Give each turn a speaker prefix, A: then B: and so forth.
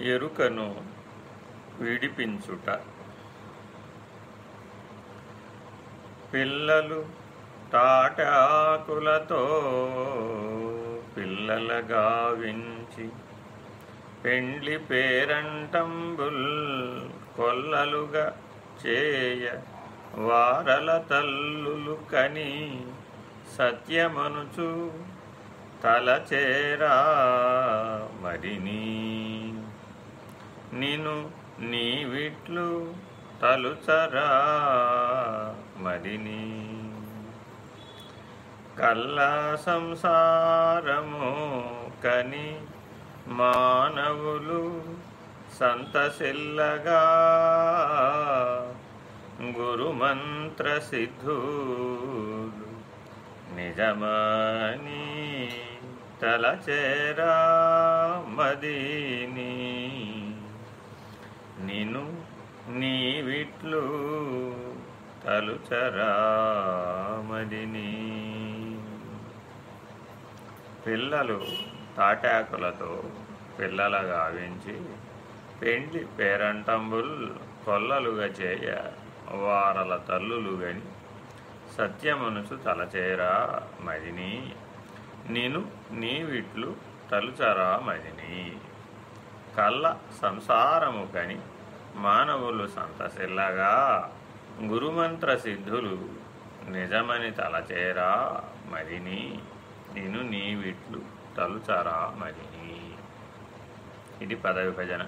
A: ఎరుకను విడిపించుట. పిల్లలు తాటాకులతో పిల్లల గావించి పెండ్లి పేరంటంబుల్ కొల్లలుగా చేయ వారల తల్లులు కని సత్యమనుచు తలచేరా మరినీ నిను నీవిట్లు తలుచరా మరిని కల్లా సంసారము కని మానవులు సంతసిల్లగా గురుమంత్ర సిద్ధులు నిజమని తలచేరా మదీనీ. నిను నీవిట్లు తలుచరా మదిని. పిల్లలు తాటాకులతో పిల్లల గావించి పెండ్లి పేరంటంబుల్ కొల్లలుగా చేయ వారల తల్లులు గని సత్యమనుసు తలచేరా మదిని. నేను నీవిట్లు తలుచరా మదిని. కళ్ళ సంసారము కని మానవులు సంతసిల్లగా. గురుమంత్ర సిద్ధులు నిజమని తలచేరా మరిని. నేను నీవిట్లు తలుచరా మరిని. ఇది పద విభజన